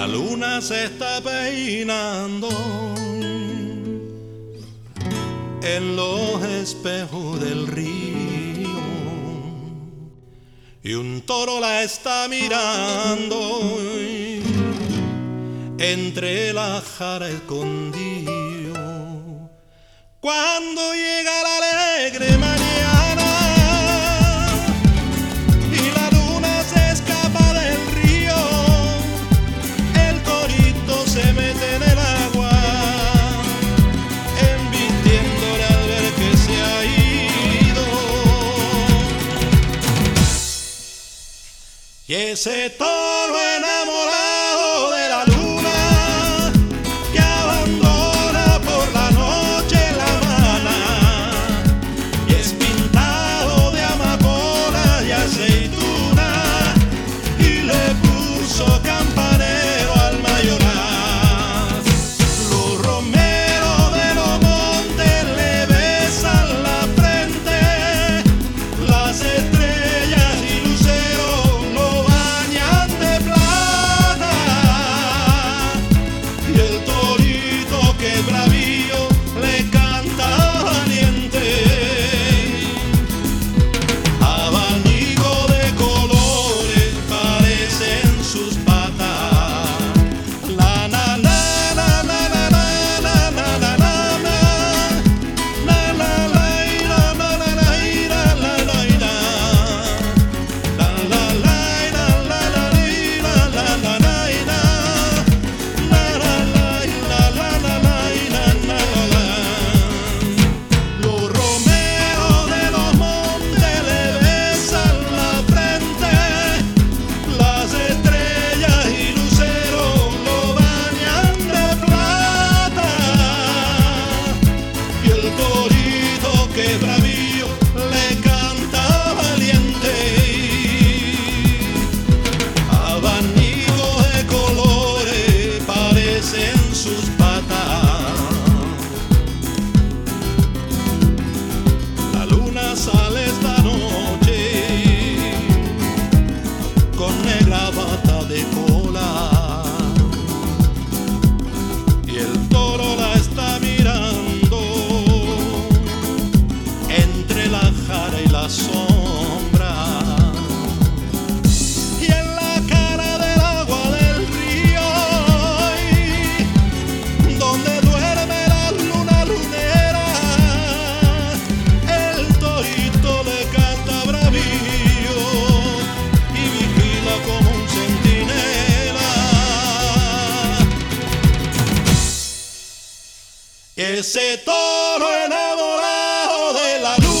la luna se está peinando. En los espejos del río. Y un toro la está mirando. Entre la jara escondido. Cuando llega la alegre Y ese toro enamorado. favorito que bravío sombra. Y en la cara del agua del río, donde duerme la luna lunera, el torito le canta bravío y vigila como un centinela. Ese toro enamorado de la luz.